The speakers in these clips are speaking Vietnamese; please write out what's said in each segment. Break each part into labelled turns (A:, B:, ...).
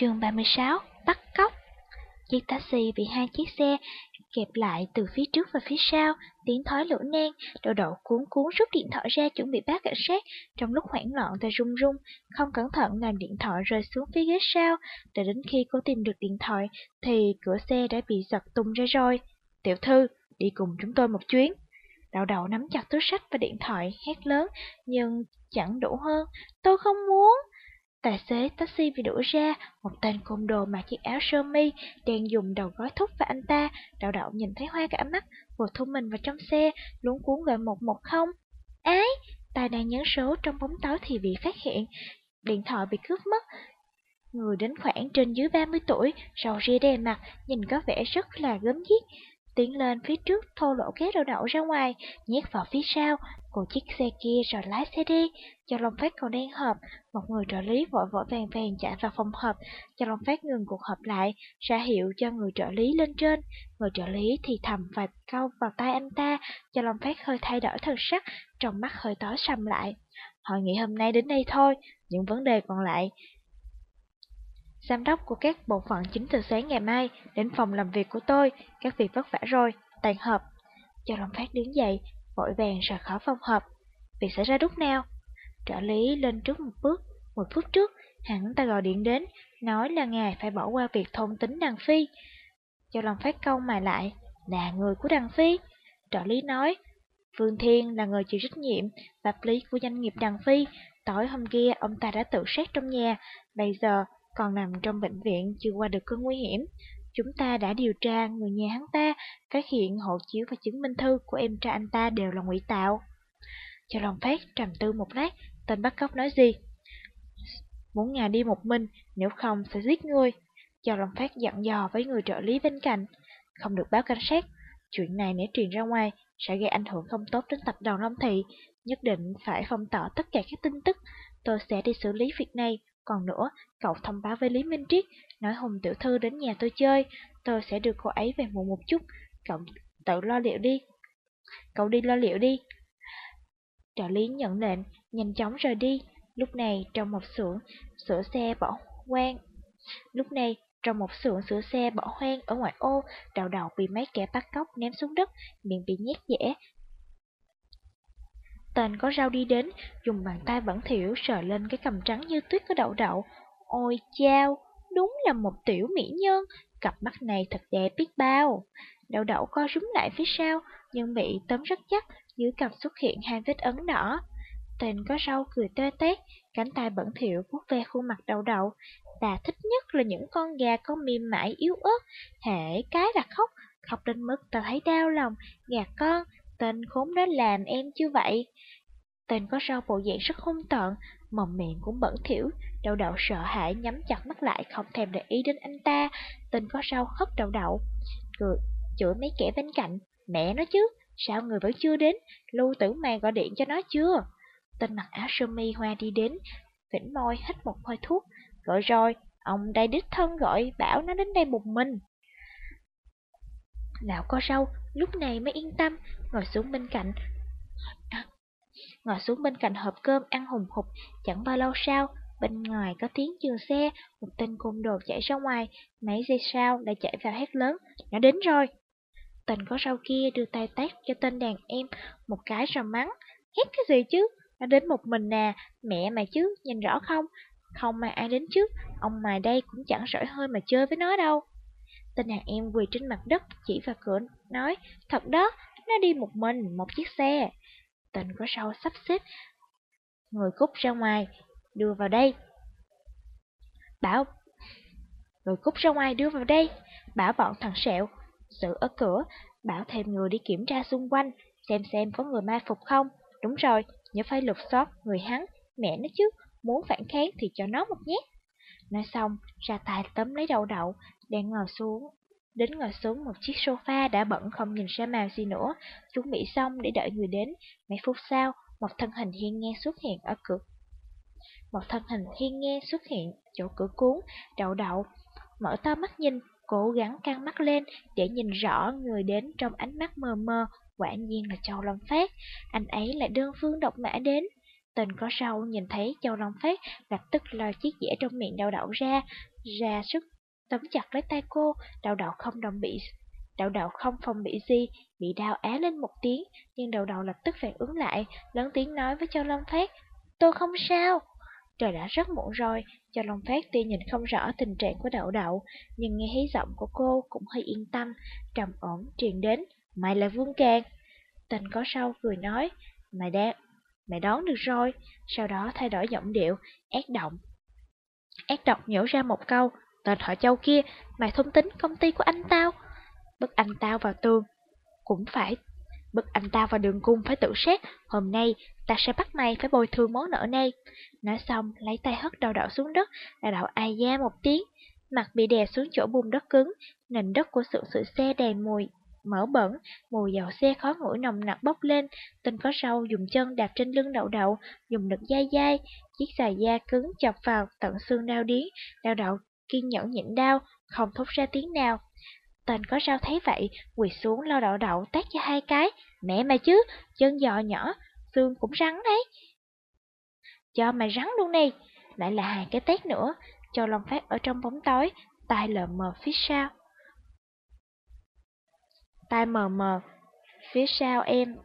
A: Chương 36 Bắt cóc Chiếc taxi bị hai chiếc xe kẹp lại từ phía trước và phía sau, tiếng thói lửa nang, đầu đậu cuốn cuốn rút điện thoại ra chuẩn bị báo cảnh sát, trong lúc hoảng loạn và run run, không cẩn thận làm điện thoại rơi xuống phía ghế sau, đợi đến khi cô tìm được điện thoại thì cửa xe đã bị giật tung ra rồi. Tiểu thư, đi cùng chúng tôi một chuyến. Đậu đậu nắm chặt túi sách và điện thoại, hét lớn, nhưng chẳng đủ hơn, tôi không muốn. Tài xế taxi bị đuổi ra, một tên côn đồ mặc chiếc áo sơ mi, đang dùng đầu gói thúc và anh ta, đậu đậu nhìn thấy hoa cả mắt, vội thu mình vào trong xe, luống cuốn gọi 110. Ái, tài đang nhấn số trong bóng tối thì bị phát hiện, điện thoại bị cướp mất. Người đến khoảng trên dưới 30 tuổi, râu ria đè mặt, nhìn có vẻ rất là gớm ghiếc tiến lên phía trước thô lỗ kéo đầu đậu ra ngoài, nhét vào phía sau, của chiếc xe kia rồi lái xe đi. Cho Long Phát còn đang họp, một người trợ lý vội vội vàng vàng chạy vào phòng họp, cho Long Phát ngừng cuộc họp lại, ra hiệu cho người trợ lý lên trên. Người trợ lý thì thầm vài câu vào tay anh ta, cho Long Phát hơi thay đổi thần sắc, trong mắt hơi tối sầm lại. Hội nghị hôm nay đến đây thôi, những vấn đề còn lại Giám đốc của các bộ phận chính từ sáng ngày mai đến phòng làm việc của tôi, các việc vất vả rồi, tàn họp. Cho Long Phát đứng dậy, vội vàng rời khỏi phòng họp. Việc xảy ra lúc nào? Trợ lý lên trước một bước, một phút trước, hẳn ta gọi điện đến, nói là ngài phải bỏ qua việc thông tính Đằng Phi. Cho Long Phát câu mài lại, là người của Đằng Phi. Trợ lý nói, Phương Thiên là người chịu trách nhiệm, pháp lý của doanh nghiệp Đằng Phi. Tối hôm kia ông ta đã tự sát trong nhà, bây giờ còn nằm trong bệnh viện chưa qua được cơn nguy hiểm. Chúng ta đã điều tra người nhà hắn ta, phát hiện hộ chiếu và chứng minh thư của em trai anh ta đều là ngụy tạo. Cho lòng phát trầm tư một lát, tên bắt cóc nói gì? Muốn ngài đi một mình, nếu không sẽ giết ngươi. Cho lòng phát dặn dò với người trợ lý bên cạnh, không được báo cảnh sát. Chuyện này nếu truyền ra ngoài sẽ gây ảnh hưởng không tốt đến tập đoàn Long Thị, nhất định phải phong tỏa tất cả các tin tức. Tôi sẽ đi xử lý việc này, còn nữa, cậu thông báo với Lý Minh Triết, nói Hùng tiểu thư đến nhà tôi chơi, tôi sẽ đưa cô ấy về muộn một chút, cậu tự lo liệu đi. Cậu đi lo liệu đi. Trợ lý nhận lệnh, nhanh chóng rời đi. Lúc này, trong một xưởng, sửa xe bỏ hoang. Lúc này, trong một xưởng sửa xe bỏ hoang ở ngoại ô, đầu đầu bị mấy kẻ bắt cóc ném xuống đất, miệng bị nhét dẻ, Tên có rau đi đến, dùng bàn tay vẫn thiểu sờ lên cái cầm trắng như tuyết có đậu đậu. Ôi chao, đúng là một tiểu mỹ nhân, cặp mắt này thật đẹp biết bao. Đậu đậu co rúm lại phía sau, nhưng bị tấm rất chắc, dưới cằm xuất hiện hai vết ấn đỏ. Tên có rau cười tê tét, cánh tay bẩn thỉu vuốt ve khuôn mặt đậu đậu. Ta thích nhất là những con gà con mềm mại yếu ớt, hệ cái là khóc, khóc đến mức ta thấy đau lòng, gà con, tên khốn đó làm em chứ vậy? Tên có rau bộ dạng rất hung tợn, mồm miệng cũng bẩn thỉu, đậu đậu sợ hãi nhắm chặt mắt lại không thèm để ý đến anh ta. Tên có rau hất đậu đậu, cười, chửi mấy kẻ bên cạnh, mẹ nó chứ, sao người vẫn chưa đến, lưu tử màng gọi điện cho nó chưa? Tên mặc áo sơ mi hoa đi đến, vĩnh môi hít một hơi thuốc, gọi rồi, ông đây đích thân gọi, bảo nó đến đây một mình. Lão có rau lúc này mới yên tâm, ngồi xuống bên cạnh. Ngồi xuống bên cạnh hộp cơm ăn hùng hục, chẳng bao lâu sau, bên ngoài có tiếng dừng xe, một tên côn đồ chạy ra ngoài, mấy giây sau lại chạy vào hét lớn, nó đến rồi. Tên có sau kia đưa tay tát cho tên đàn em một cái rồi mắng, hét cái gì chứ, nó đến một mình nè, mẹ mày chứ, nhìn rõ không, không mà ai đến trước, ông mày đây cũng chẳng sỏi hơi mà chơi với nó đâu. Tên đàn em quỳ trên mặt đất, chỉ vào cửa, nói, thật đó, nó đi một mình, một chiếc xe. tình có sau sắp xếp, người cút ra ngoài, đưa vào đây. Bảo, người cút ra ngoài đưa vào đây, bảo bọn thằng sẹo, giữ ở cửa, bảo thêm người đi kiểm tra xung quanh, xem xem có người mai phục không. Đúng rồi, nhớ phải lục soát người hắn, mẹ nó chứ, muốn phản kháng thì cho nó một nhát. Nói xong, ra tay tấm lấy đầu đậu, đang ngồi xuống. Đến ngồi xuống một chiếc sofa đã bẩn không nhìn ra màu gì nữa, chuẩn bị xong để đợi người đến. Mấy phút sau, một thân hình hiên ngang xuất hiện ở cửa. Một thân hình hiên ngang xuất hiện chỗ cửa cuốn, đậu đậu, mở to mắt nhìn, cố gắng căng mắt lên để nhìn rõ người đến trong ánh mắt mờ mờ, quả nhiên là Châu Long Phát. Anh ấy là đơn phương độc mã đến. Tình có sâu nhìn thấy Châu Long Phát lập tức lo chiếc dĩa trong miệng đau đậu ra, ra sức tấm chặt lấy tay cô, đầu đậu không đồng bị Đậu đậu không phòng bị gì, bị đau á lên một tiếng, nhưng đậu đậu lập tức phản ứng lại, lớn tiếng nói với Châu Long Phát, tôi không sao. Trời đã rất muộn rồi, Châu Long Phát tuy nhìn không rõ tình trạng của đậu đậu, nhưng nghe thấy giọng của cô cũng hơi yên tâm, trầm ổn truyền đến, mày là Vương Càng. Tình có sau cười nói, mày đang, mày đón được rồi, sau đó thay đổi giọng điệu, ác động. Ác độc nhổ ra một câu, tên họ Châu kia, mày thông tính công ty của anh tao. Bức anh tao vào tường, cũng phải. Bức anh tao vào đường cung phải tự xét, hôm nay ta sẽ bắt mày phải bồi thường món nợ này. Nói xong, lấy tay hất đầu đậu xuống đất, đầu đậu ai da một tiếng, mặt bị đè xuống chỗ bùn đất cứng, nền đất của sự sự xe đè mùi mỡ bẩn, mùi dầu xe khó ngửi nồng nặc bốc lên, tên có râu dùng chân đạp trên lưng đậu đậu, dùng lực dai dai, chiếc xài da cứng chọc vào tận xương đau điến, đau đậu kiên nhẫn nhịn đau, không thốt ra tiếng nào. Tần có sao thấy vậy, quỳ xuống lo đậu đậu tát cho hai cái, mẹ mày chứ, chân giò nhỏ, xương cũng rắn đấy. Cho mày rắn luôn đi, lại là hai cái tét nữa, cho Long Phát ở trong bóng tối, tai lờ mờ phía sau tai mờ mờ, phía sau em.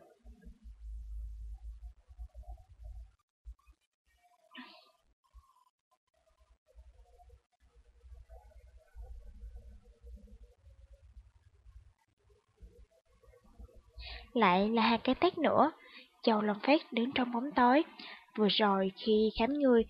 A: Lại là hai cái tét nữa, Châu Long Phát đứng trong bóng tối. Vừa rồi khi khám người,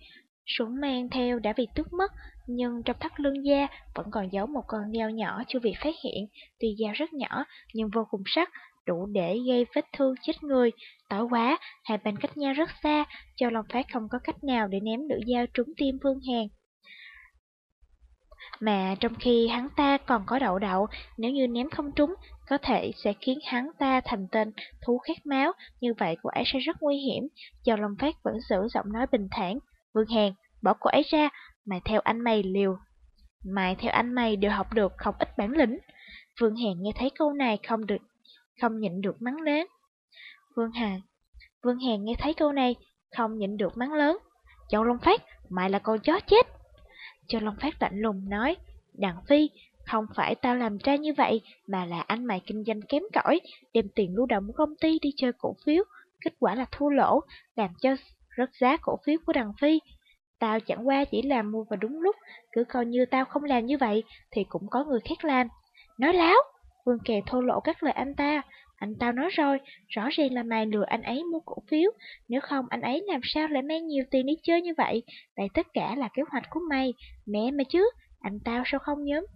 A: súng mang theo đã bị tước mất, nhưng trong thắt lưng da vẫn còn giấu một con dao nhỏ chưa bị phát hiện. Tuy dao rất nhỏ, nhưng vô cùng sắc, đủ để gây vết thương chết người. Tối quá, hai bên cách nhau rất xa, Châu Long Phát không có cách nào để ném lưỡi dao trúng tim Phương Hàn. Mà trong khi hắn ta còn có đậu đậu, nếu như ném không trúng, có thể sẽ khiến hắn ta thành tên thú khát máu, như vậy cô ấy sẽ rất nguy hiểm. Châu Long Phát vẫn giữ giọng nói bình thản. Vương Hàn, bỏ cô ấy ra, Mày theo anh mày liều. Mày theo anh mày đều học được không ít bản lĩnh. Vương Hàn nghe thấy câu này không được, không nhịn được mắng lớn. Vương Hàn, Vương Hàn nghe thấy câu này không nhịn được mắng lớn. Châu Long Phát, mày là con chó chết. Châu Long Phát lạnh lùng nói, Đặng Phi, không phải tao làm ra như vậy, mà là anh mày kinh doanh kém cỏi, đem tiền lưu động của công ty đi chơi cổ phiếu, kết quả là thua lỗ, làm cho rớt giá cổ phiếu của đằng Phi, Tao chẳng qua chỉ làm mua vào đúng lúc, cứ coi như tao không làm như vậy thì cũng có người khác làm. Nói láo, Vương Kè thô lộ các lời anh ta. Anh tao nói rồi, rõ ràng là mày lừa anh ấy mua cổ phiếu, nếu không anh ấy làm sao lại mang nhiều tiền đi chơi như vậy, vậy tất cả là kế hoạch của mày, mẹ mày chứ, anh tao sao không nhóm,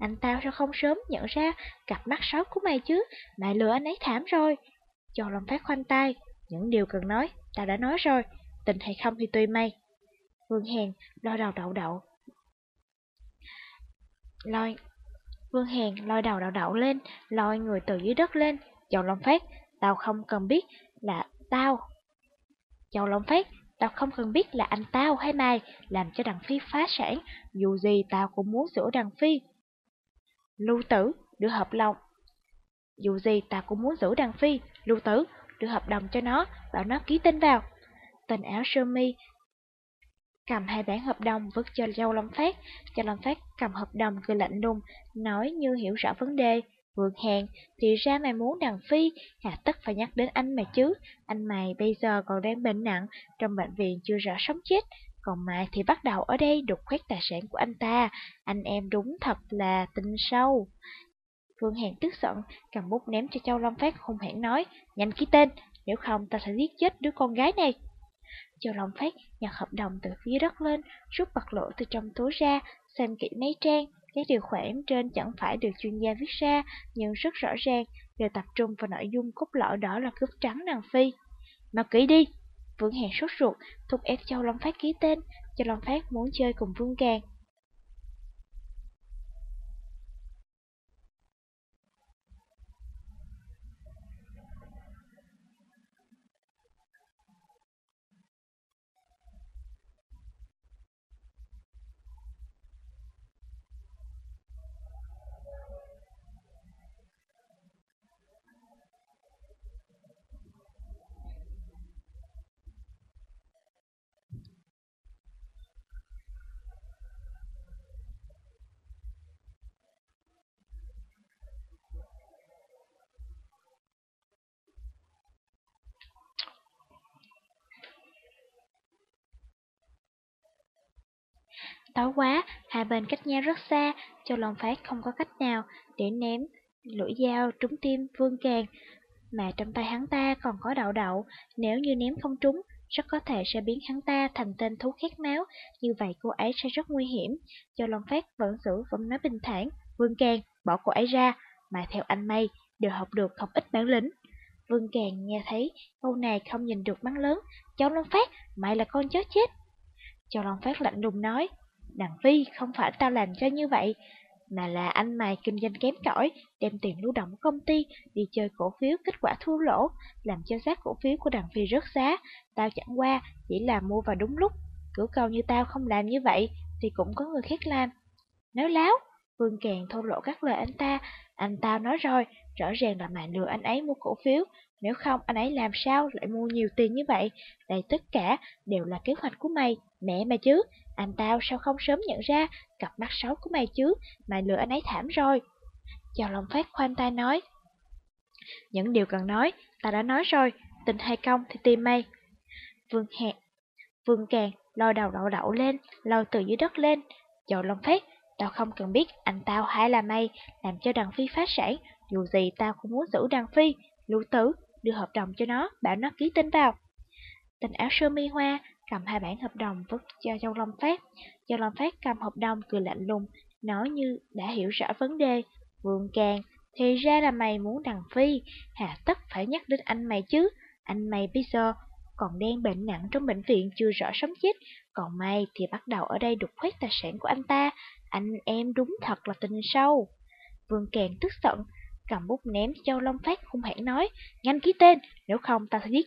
A: anh tao sao không sớm nhận ra cặp mắt sót của mày chứ, mày lừa anh ấy thảm rồi. Châu lòng phát khoanh tay, những điều cần nói, tao đã nói rồi, tình hay không thì tùy mày. Vương Hèn lo đầu đậu đậu. Lôi Vương Hèn lôi đầu đậu đậu lên, lôi người từ dưới đất lên. Châu Long Phát, tao không cần biết là tao. Châu Long Phát, tao không cần biết là anh tao hay mày làm cho đằng Phi phá sản, dù gì tao cũng muốn sửa đằng Phi. Lưu tử, đưa hợp lòng. Dù gì ta cũng muốn giữ đằng Phi, lưu tử, đưa hợp đồng cho nó, bảo nó ký tên vào. Tên áo sơ mi cầm hai bản hợp đồng vứt cho Châu Long Phát. Châu Long Phát cầm hợp đồng cười lạnh lùng, nói như hiểu rõ vấn đề. Vượng hàng, thì ra mày muốn đằng phi, hà tất phải nhắc đến anh mày chứ. Anh mày bây giờ còn đang bệnh nặng, trong bệnh viện chưa rõ sống chết. Còn mai thì bắt đầu ở đây đục khoét tài sản của anh ta. Anh em đúng thật là tinh sâu. phương Hàn tức giận, cầm bút ném cho Châu Long Phát hung hãn nói, nhanh ký tên, nếu không ta sẽ giết chết đứa con gái này. Châu Long Phát nhặt hợp đồng từ phía đất lên, rút bật lỗ từ trong túi ra, xem kỹ mấy trang. Các điều khoản trên chẳng phải được chuyên gia viết ra, nhưng rất rõ ràng, đều tập trung vào nội dung cốt lõi đó là cướp trắng nàng phi. Mà kỹ đi! Vương Hàn sốt ruột, thúc ép Châu Long Phát ký tên, Châu Long Phát muốn chơi cùng Vương Càng. Tối quá, hai bên cách nhau rất xa, Châu Long Phát không có cách nào để ném lưỡi dao trúng tim Vương Càng, mà trong tay hắn ta còn có đậu đậu, nếu như ném không trúng, rất có thể sẽ biến hắn ta thành tên thú khét máu, như vậy cô ấy sẽ rất nguy hiểm. Châu Long Phát vẫn giữ vẫn nói bình thản, Vương Càng, bỏ cô ấy ra, mà theo anh May, đều học được không ít bản lĩnh. Vương Càng nghe thấy câu này không nhìn được mắng lớn, Châu Long Phát, mày là con chó chết. Châu Long Phát lạnh lùng nói, Đằng Phi không phải tao làm cho như vậy, mà là anh mày kinh doanh kém cỏi, đem tiền lưu động của công ty đi chơi cổ phiếu kết quả thua lỗ, làm cho giá cổ phiếu của Đằng Phi rớt giá. Tao chẳng qua chỉ là mua vào đúng lúc, cửu câu như tao không làm như vậy thì cũng có người khác làm. Nói láo, Vương Càng thô lộ các lời anh ta, anh ta nói rồi, rõ ràng là mày lừa anh ấy mua cổ phiếu, nếu không anh ấy làm sao lại mua nhiều tiền như vậy, đây tất cả đều là kế hoạch của mày, mẹ mày chứ, anh tao sao không sớm nhận ra cặp mắt xấu của mày chứ, mày lừa anh ấy thảm rồi. Chào lòng phát khoan tay nói. Những điều cần nói, ta đã nói rồi, tình hay công thì tìm mày. Vương hẹn, Vương càng lôi đầu đậu đậu lên, lôi từ dưới đất lên. Chào lòng phát, tao không cần biết anh tao hay là mày làm cho đằng phi phá sản, dù gì tao cũng muốn giữ đằng phi, lưu tử, đưa hợp đồng cho nó, bảo nó ký tên vào. Tình áo sơ mi hoa cầm hai bản hợp đồng vứt cho Châu Long Phát. Châu Long Phát cầm hợp đồng cười lạnh lùng, nói như đã hiểu rõ vấn đề. Vương Càng, thì ra là mày muốn đằng phi, hà tất phải nhắc đến anh mày chứ. Anh mày bây giờ còn đang bệnh nặng trong bệnh viện chưa rõ sống chết, còn mày thì bắt đầu ở đây đục khoét tài sản của anh ta. Anh em đúng thật là tình sâu. Vương Càng tức giận, cầm bút ném Châu Long Phát hung hãn nói, nhanh ký tên, nếu không ta sẽ giết.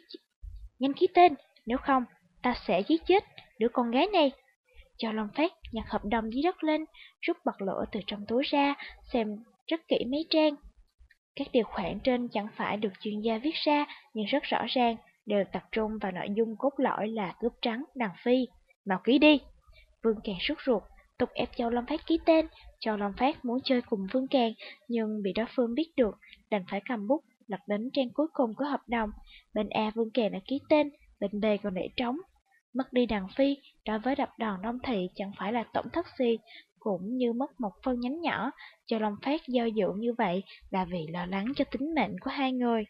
A: Nhanh ký tên, nếu không ta sẽ giết chết đứa con gái này. Cho Long Phát nhặt hợp đồng dưới đất lên, rút bật lửa từ trong túi ra, xem rất kỹ mấy trang. Các điều khoản trên chẳng phải được chuyên gia viết ra, nhưng rất rõ ràng, đều tập trung vào nội dung cốt lõi là cướp trắng đàn phi. Mau ký đi! Vương Càng sốt ruột, tục ép Châu Long Phát ký tên. Châu Long Phát muốn chơi cùng Vương Càng, nhưng bị đối phương biết được, đành phải cầm bút, lật đến trang cuối cùng của hợp đồng. Bên A Vương Càng đã ký tên, bên B còn để trống. Mất đi đàn phi, đối với đập đoàn Đông Thị chẳng phải là tổng thất gì, cũng như mất một phân nhánh nhỏ, cho Long Phát do dự như vậy là vì lo lắng cho tính mệnh của hai người.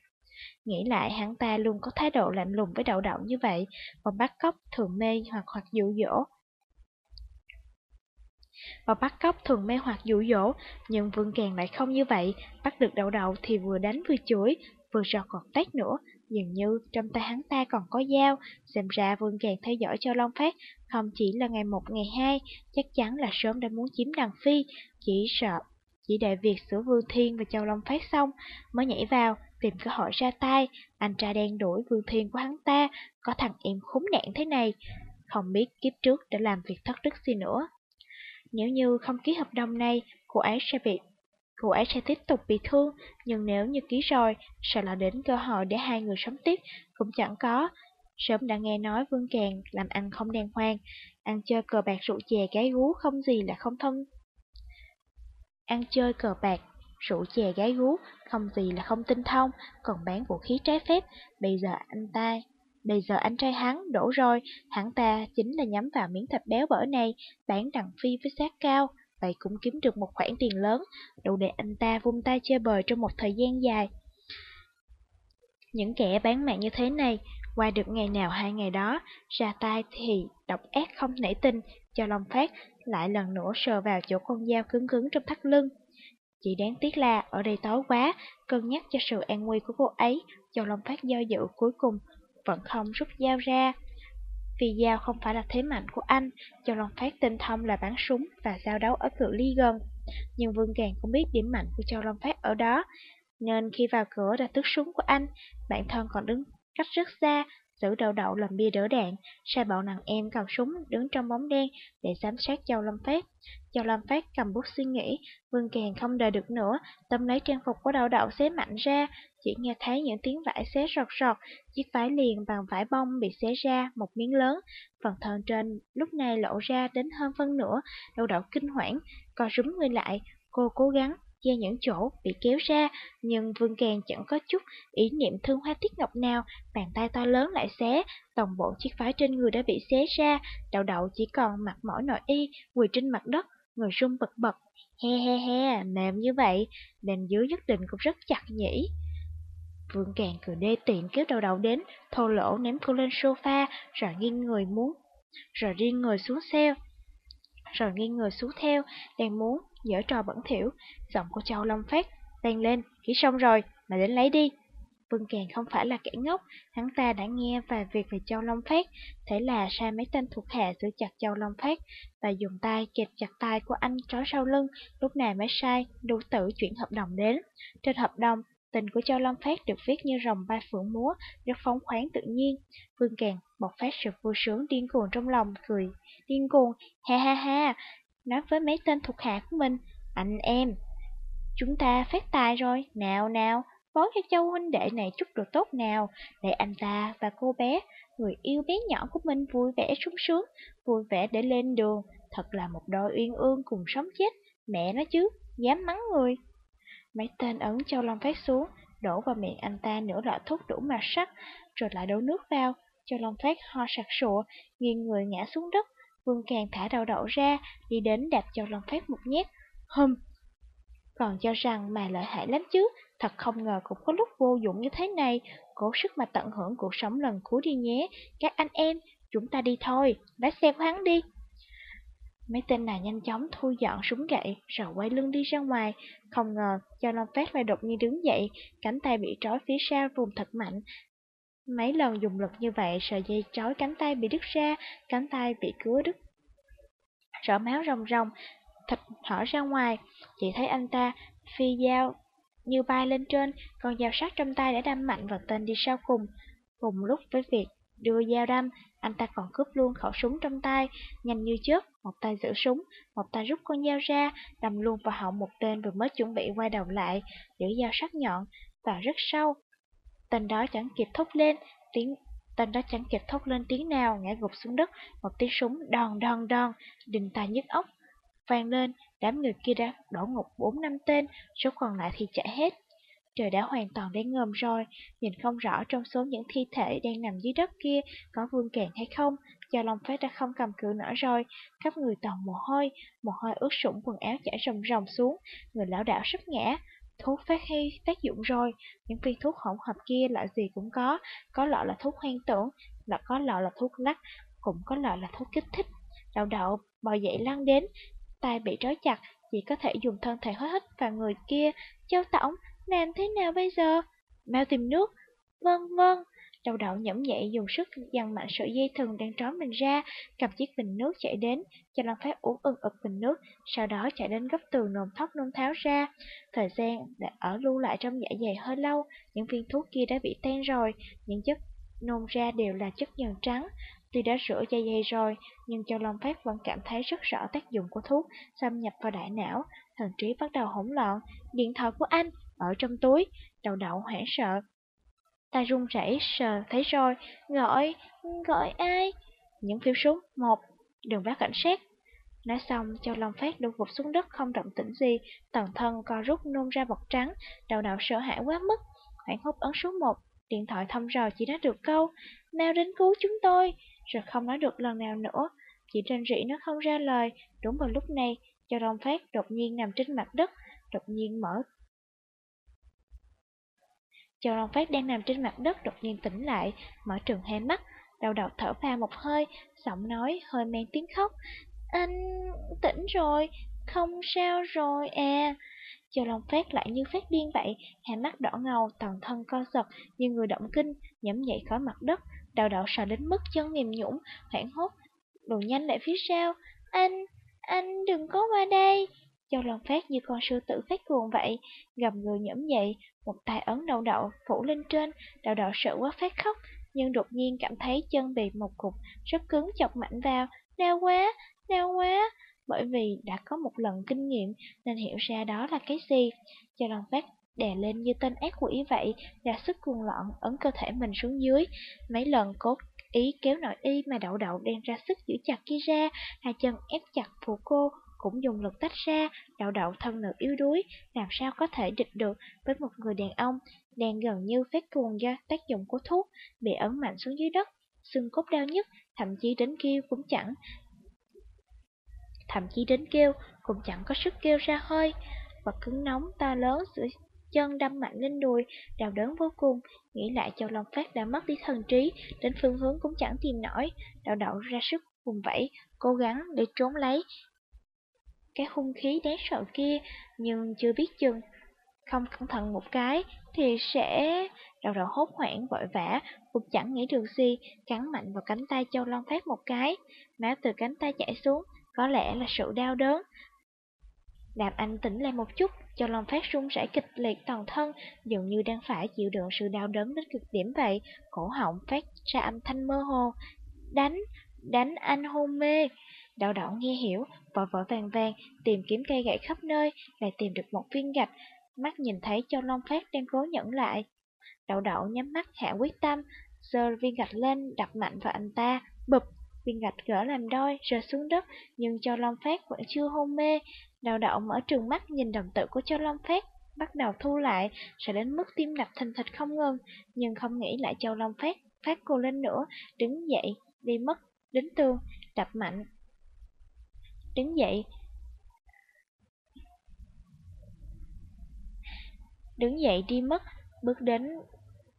A: Nghĩ lại hắn ta luôn có thái độ lạnh lùng với đậu đậu như vậy, còn bắt cóc thường mê hoặc hoặc dụ dỗ. Và bắt cóc thường mê hoặc dụ dỗ, nhưng Vương Càng lại không như vậy, bắt được đậu đậu thì vừa đánh vừa chửi, vừa rọt còn tét nữa, Dường như trong tay hắn ta còn có dao, xem ra Vương Càng theo dõi cho Long Phát, không chỉ là ngày một ngày hai, chắc chắn là sớm đã muốn chiếm đằng phi, chỉ sợ, chỉ đợi việc sửa Vương Thiên và Châu Long Phát xong, mới nhảy vào, tìm cơ hội ra tay, anh trai đen đuổi Vương Thiên của hắn ta, có thằng em khốn nạn thế này, không biết kiếp trước đã làm việc thất đức gì nữa. Nếu như không ký hợp đồng này, cô ấy sẽ bị cô ấy sẽ tiếp tục bị thương, nhưng nếu như ký rồi, sợ là đến cơ hội để hai người sống tiếp cũng chẳng có. Sớm đã nghe nói Vương Càng làm ăn không đàng hoàng, ăn chơi cờ bạc rượu chè gái gú không gì là không thân. Ăn chơi cờ bạc, rượu chè gái gú, không gì là không tinh thông, còn bán vũ khí trái phép, bây giờ anh ta Bây giờ anh trai hắn đổ rồi, hắn ta chính là nhắm vào miếng thịt béo bở này, bán đằng phi với giá cao, vậy cũng kiếm được một khoản tiền lớn, đủ để anh ta vung tay chơi bời trong một thời gian dài. Những kẻ bán mạng như thế này, qua được ngày nào hai ngày đó, ra tay thì độc ác không nảy tình, cho lòng phát lại lần nữa sờ vào chỗ con dao cứng cứng trong thắt lưng. Chỉ đáng tiếc là ở đây tối quá, cân nhắc cho sự an nguy của cô ấy, cho lòng phát do dự cuối cùng vẫn không rút dao ra. Vì dao không phải là thế mạnh của anh, Châu Long Phát tinh thông là bắn súng và giao đấu ở cự ly gần. Nhưng Vương Càng cũng biết điểm mạnh của Châu Long Phát ở đó, nên khi vào cửa đã tước súng của anh, bản thân còn đứng cách rất xa, tử đậu đậu làm bia đỡ đạn, sai bọn nàng em cầm súng đứng trong bóng đen để giám sát Châu Lâm Phát. Châu Lâm Phát cầm bút suy nghĩ, Vương Càng không đợi được nữa, tâm lấy trang phục của đậu đậu xé mạnh ra, chỉ nghe thấy những tiếng vải xé rọt rọt, chiếc váy liền bằng vải bông bị xé ra một miếng lớn, phần thân trên lúc này lộ ra đến hơn phân nửa, Đậu đậu kinh hoảng, co rúm người lại, cô cố gắng che những chỗ bị kéo ra, nhưng Vương Càng chẳng có chút ý niệm thương hoa tiết ngọc nào, bàn tay to lớn lại xé, toàn bộ chiếc váy trên người đã bị xé ra, đậu đậu chỉ còn mặc mỏi nội y, quỳ trên mặt đất, người run bật bật. He he he, mềm như vậy, đền dưới nhất định cũng rất chặt nhỉ. Vương Càng cười đê tiện kéo đầu đầu đến, thô lỗ ném cô lên sofa, rồi nghiêng người muốn, rồi riêng người xuống theo, rồi nghiêng người xuống theo, đang muốn dở trò bẩn thỉu, giọng của Châu Long Phát vang lên, kỹ xong rồi, mà đến lấy đi. Vương Càng không phải là kẻ ngốc, hắn ta đã nghe và việc về Châu Long Phát, thế là sai mấy tên thuộc hạ giữ chặt Châu Long Phát và dùng tay kẹp chặt tay của anh trói sau lưng, lúc này mới sai đủ tử chuyển hợp đồng đến. Trên hợp đồng, tình của Châu Long Phát được viết như rồng ba phượng múa, rất phóng khoáng tự nhiên. Vương Càng bộc phát sự vui sướng điên cuồng trong lòng, cười điên cuồng, ha ha ha, nói với mấy tên thuộc hạ của mình, anh em, chúng ta phát tài rồi, nào nào, bó cho châu huynh đệ này chút đồ tốt nào, để anh ta và cô bé, người yêu bé nhỏ của mình vui vẻ sung sướng, vui vẻ để lên đường, thật là một đôi uyên ương cùng sống chết, mẹ nó chứ, dám mắng người. Mấy tên ấn châu long phát xuống, đổ vào miệng anh ta nửa lọ thuốc đủ màu sắc, rồi lại đổ nước vào, châu long phát ho sặc sụa, nghiêng người ngã xuống đất, Vương Càng thả đầu đậu ra, đi đến đạp cho Long Phát một nhát. Hừm, còn cho rằng mà lợi hại lắm chứ, thật không ngờ cũng có lúc vô dụng như thế này, cố sức mà tận hưởng cuộc sống lần cuối đi nhé, các anh em, chúng ta đi thôi, lái xe của hắn đi. Mấy tên này nhanh chóng thu dọn súng gậy, rồi quay lưng đi ra ngoài, không ngờ cho Long Phát lại đột nhiên đứng dậy, cánh tay bị trói phía sau vùng thật mạnh, Mấy lần dùng lực như vậy, sợi dây trói cánh tay bị đứt ra, cánh tay bị cứa đứt. Rõ máu rồng rồng, thịt hở ra ngoài, chỉ thấy anh ta phi dao như bay lên trên, còn dao sắc trong tay đã đâm mạnh vào tên đi sau cùng. Cùng lúc với việc đưa dao đâm, anh ta còn cướp luôn khẩu súng trong tay, nhanh như chớp, một tay giữ súng, một tay rút con dao ra, đâm luôn vào họng một tên vừa mới chuẩn bị quay đầu lại, giữ dao sắc nhọn, vào rất sâu, Tên đó chẳng kịp thốt lên, tiếng tên đó chẳng kịp thốt lên tiếng nào, ngã gục xuống đất, một tiếng súng đòn đòn đòn, đình tài nhức óc. Vang lên, đám người kia đã đổ ngục bốn năm tên, số còn lại thì chạy hết. Trời đã hoàn toàn đen ngầm rồi, nhìn không rõ trong số những thi thể đang nằm dưới đất kia có vương kèn hay không, do lòng phát đã không cầm cự nữa rồi, khắp người toàn mồ hôi, mồ hôi ướt sũng quần áo chảy rồng rồng xuống, người lão đạo sắp ngã, Thuốc phát huy tác dụng rồi, những viên thuốc hỗn hợp kia loại gì cũng có, có loại là thuốc hoang tưởng, là có loại là thuốc lắc, cũng có loại là thuốc kích thích. Đậu đậu bò dậy lăn đến, tay bị trói chặt, chỉ có thể dùng thân thể hối hít vào người kia. Châu Tổng, làm thế nào bây giờ? Mau tìm nước. Vâng, vâng. Đầu đậu nhẫm nhẹ dùng sức dằn mạnh sợi dây thừng đang trói mình ra, cầm chiếc bình nước chạy đến, cho Long Phát uống ưng ực bình nước, sau đó chạy đến góc tường nồm thóc nôn tháo ra. Thời gian đã ở lưu lại trong dạ dày hơi lâu, những viên thuốc kia đã bị tan rồi, những chất nôn ra đều là chất nhờn trắng. Tuy đã rửa dạ dày rồi, nhưng Châu Long Phát vẫn cảm thấy rất rõ tác dụng của thuốc xâm nhập vào đại não, thần trí bắt đầu hỗn loạn. Điện thoại của anh ở trong túi, đầu đậu hoảng sợ, tay run rẩy sờ thấy rồi, gọi, gọi ai? Những phiếu súng, một, đừng báo cảnh sát. Nói xong, Châu Long Phát đổ gục xuống đất không động tĩnh gì, toàn thân co rút nôn ra bọt trắng, đầu não sợ hãi quá mức. Hoảng hốt ấn số một, điện thoại thông rò chỉ nói được câu, mau đến cứu chúng tôi, rồi không nói được lần nào nữa. Chỉ trên rỉ nó không ra lời, đúng vào lúc này, Châu Long Phát đột nhiên nằm trên mặt đất, đột nhiên mở Châu Long Phát đang nằm trên mặt đất đột nhiên tỉnh lại, mở trường hai mắt, đầu đầu thở vào một hơi, giọng nói hơi men tiếng khóc. Anh tỉnh rồi, không sao rồi à. Châu Long Phát lại như phát điên vậy, hai mắt đỏ ngầu, toàn thân co giật như người động kinh, nhẫm dậy khỏi mặt đất, đầu đầu sợ đến mức chân mềm nhũn, hoảng hốt, lùi nhanh lại phía sau. Anh, anh đừng có qua đây. Châu Long Phát như con sư tử phát cuồng vậy, gầm người nhẫm dậy, một tay ấn đậu đậu phủ lên trên, đậu đậu sợ quá phát khóc, nhưng đột nhiên cảm thấy chân bị một cục rất cứng chọc mạnh vào, đau quá, đau quá. Bởi vì đã có một lần kinh nghiệm nên hiểu ra đó là cái gì. Cho lần Phát đè lên như tên ác quỷ vậy, ra sức cuồng loạn, ấn cơ thể mình xuống dưới. Mấy lần cố ý kéo nội y mà đậu đậu đang ra sức giữ chặt kia ra, hai chân ép chặt phụ cô, cũng dùng lực tách ra, đậu đậu thân nữ yếu đuối, làm sao có thể địch được với một người đàn ông đang gần như phát cuồng do tác dụng của thuốc, bị ấn mạnh xuống dưới đất, xương cốt đau nhất, thậm chí đến kêu cũng chẳng thậm chí đến kêu cũng chẳng có sức kêu ra hơi. Vật cứng nóng to lớn giữa chân đâm mạnh lên đùi, đau đớn vô cùng, nghĩ lại Châu Long Phát đã mất đi thần trí, đến phương hướng cũng chẳng tìm nổi, đậu đậu ra sức vùng vẫy, cố gắng để trốn lấy cái hung khí đáng sợ kia, nhưng chưa biết chừng, không cẩn thận một cái thì sẽ... Đầu đầu hốt hoảng vội vã, cũng chẳng nghĩ được gì, cắn mạnh vào cánh tay Châu Long Phát một cái, máu từ cánh tay chảy xuống, có lẽ là sự đau đớn. Làm anh tỉnh lại một chút, Châu Long Phát run rẩy kịch liệt toàn thân, dường như đang phải chịu đựng sự đau đớn đến cực điểm vậy, cổ họng phát ra âm thanh mơ hồ. Đánh, đánh anh hôn mê. Đậu đậu nghe hiểu, vò vò vàng vàng, tìm kiếm cây gậy khắp nơi, lại tìm được một viên gạch. Mắt nhìn thấy Châu Long Phát đang cố nhẫn lại. Đậu đậu nhắm mắt hạ quyết tâm, giơ viên gạch lên đập mạnh vào anh ta, bụp, viên gạch gỡ làm đôi, rơi xuống đất, nhưng Châu Long Phát vẫn chưa hôn mê. Đậu đậu mở trừng mắt nhìn đồng tử của Châu Long Phát, bắt đầu thu lại, sẽ đến mức tim đập thình thịch không ngừng, nhưng không nghĩ lại Châu Long Phát, phát cô lên nữa, đứng dậy, đi mất, đến tường, đập mạnh. Đứng dậy, đứng dậy đi mất, bước đến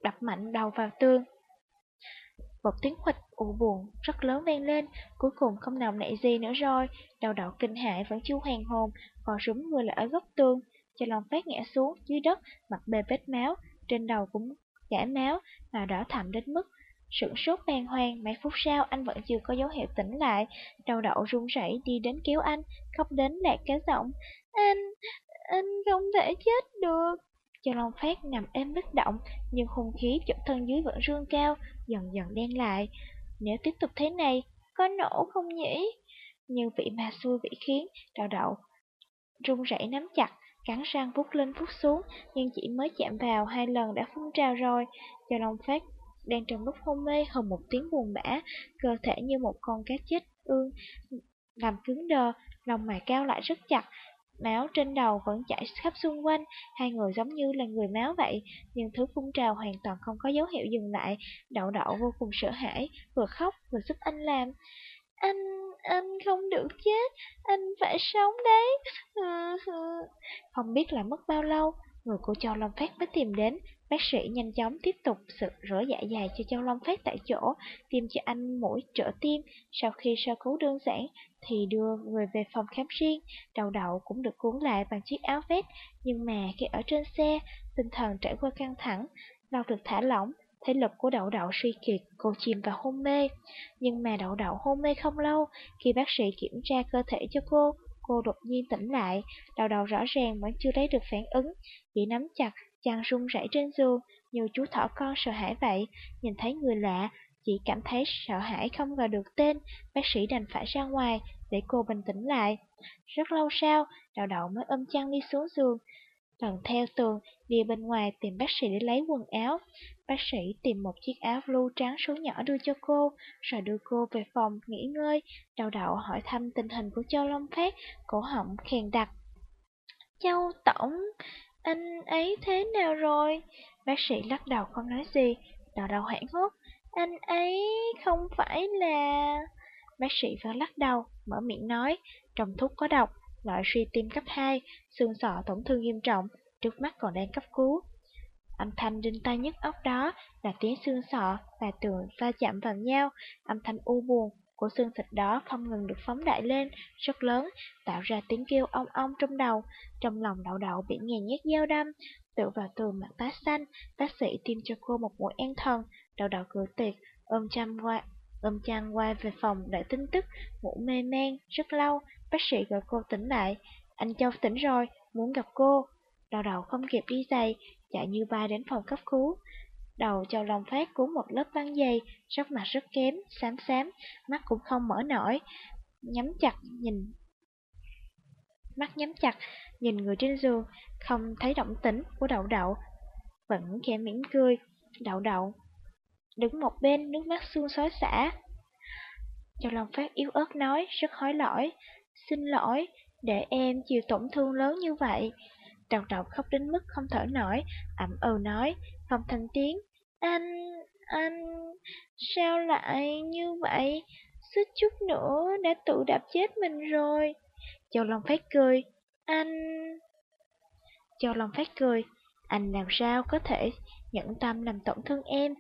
A: đập mạnh đầu vào tường. Một tiếng khuỵch u buồn rất lớn vang lên, cuối cùng không nào nảy gì nữa rồi, đầu đậu kinh hãi vẫn chưa hoàn hồn, vò súng người lại ở góc tường, cho lòng phát ngã xuống dưới đất, mặt bê vết máu, trên đầu cũng chảy máu, mà đỏ thẳm đến mức sửng sốt bàng hoàng, mấy phút sau anh vẫn chưa có dấu hiệu tỉnh lại, đầu đậu run rẩy đi đến kéo anh, khóc đến lạc cả giọng, anh, anh không thể chết được. Cho Long Phát nằm êm bất động, nhưng hung khí chỗ thân dưới vẫn rương cao, dần dần đen lại. Nếu tiếp tục thế này, có nổ không nhỉ? Nhưng vị ma xui vị khiến, đào đậu, run rẩy nắm chặt, cắn răng vút lên vút xuống, nhưng chỉ mới chạm vào hai lần đã phun trào rồi. Cho Long Phát đang trong lúc hôn mê hơn một tiếng buồn bã, cơ thể như một con cá chết ương, nằm cứng đờ, lòng mày cao lại rất chặt, Máu trên đầu vẫn chảy khắp xung quanh, hai người giống như là người máu vậy, nhưng thứ phun trào hoàn toàn không có dấu hiệu dừng lại. Đậu đậu vô cùng sợ hãi, vừa khóc vừa giúp anh làm. Anh, anh không được chết, anh phải sống đấy. Không biết là mất bao lâu, người của Châu Long Phát mới tìm đến. Bác sĩ nhanh chóng tiếp tục sự rửa dạ dày cho Châu Long Phát tại chỗ, tiêm cho anh mũi trợ tim. Sau khi sơ cứu đơn giản, thì đưa người về phòng khám riêng. Đầu đậu cũng được cuốn lại bằng chiếc áo vest, nhưng mà khi ở trên xe, tinh thần trải qua căng thẳng, lâu được thả lỏng, thể lực của đậu đậu suy kiệt, cô chìm vào hôn mê. Nhưng mà đậu đậu hôn mê không lâu, khi bác sĩ kiểm tra cơ thể cho cô, cô đột nhiên tỉnh lại, đầu đầu rõ ràng vẫn chưa lấy được phản ứng, chỉ nắm chặt, chăn run rẩy trên giường, như chú thỏ con sợ hãi vậy, nhìn thấy người lạ, chỉ cảm thấy sợ hãi không gọi được tên, bác sĩ đành phải ra ngoài để cô bình tĩnh lại. Rất lâu sau, đào đậu mới ôm chăn đi xuống giường, lần theo tường đi bên ngoài tìm bác sĩ để lấy quần áo. Bác sĩ tìm một chiếc áo blue trắng số nhỏ đưa cho cô, rồi đưa cô về phòng nghỉ ngơi. Đào đậu hỏi thăm tình hình của Châu Long Phát, cổ họng khèn đặc. Châu Tổng, anh ấy thế nào rồi? Bác sĩ lắc đầu không nói gì, đào đầu hoảng hốt. Anh ấy không phải là... Bác sĩ vẫn lắc đầu, mở miệng nói, trong thuốc có độc, loại suy tim cấp 2, xương sọ tổn thương nghiêm trọng, trước mắt còn đang cấp cứu. Âm thanh đinh tai nhức óc đó là tiếng xương sọ và tường va chạm vào nhau, âm thanh u buồn của xương thịt đó không ngừng được phóng đại lên, rất lớn, tạo ra tiếng kêu ong ong trong đầu, trong lòng đậu đậu bị nghe nhét dao đâm, tựa vào tường mặt tái xanh, bác sĩ tiêm cho cô một mũi an thần, đậu đậu cửa tiệc, ôm chăm qua, ôm chăn quay về phòng đợi tin tức, ngủ mê man, rất lâu, bác sĩ gọi cô tỉnh lại, anh Châu tỉnh rồi, muốn gặp cô. Đầu đầu không kịp đi giày, chạy như bay đến phòng cấp cứu. Đầu Châu Long Phát cuốn một lớp băng dày, sắc mặt rất kém, xám xám, mắt cũng không mở nổi, nhắm chặt nhìn. Mắt nhắm chặt, nhìn người trên giường, không thấy động tĩnh của đậu đậu, vẫn khẽ mỉm cười, đậu đậu, đứng một bên nước mắt xương xói xả. Châu Long Phát yếu ớt nói, rất hối lỗi, xin lỗi, để em chịu tổn thương lớn như vậy. Đậu đậu khóc đến mức không thở nổi, ẩm ừ nói, phòng thành tiếng. Anh, anh, sao lại như vậy? Suýt chút nữa đã tự đạp chết mình rồi. Châu Long phát cười, anh... Châu Long phát cười, anh làm sao có thể nhẫn tâm làm tổn thương em?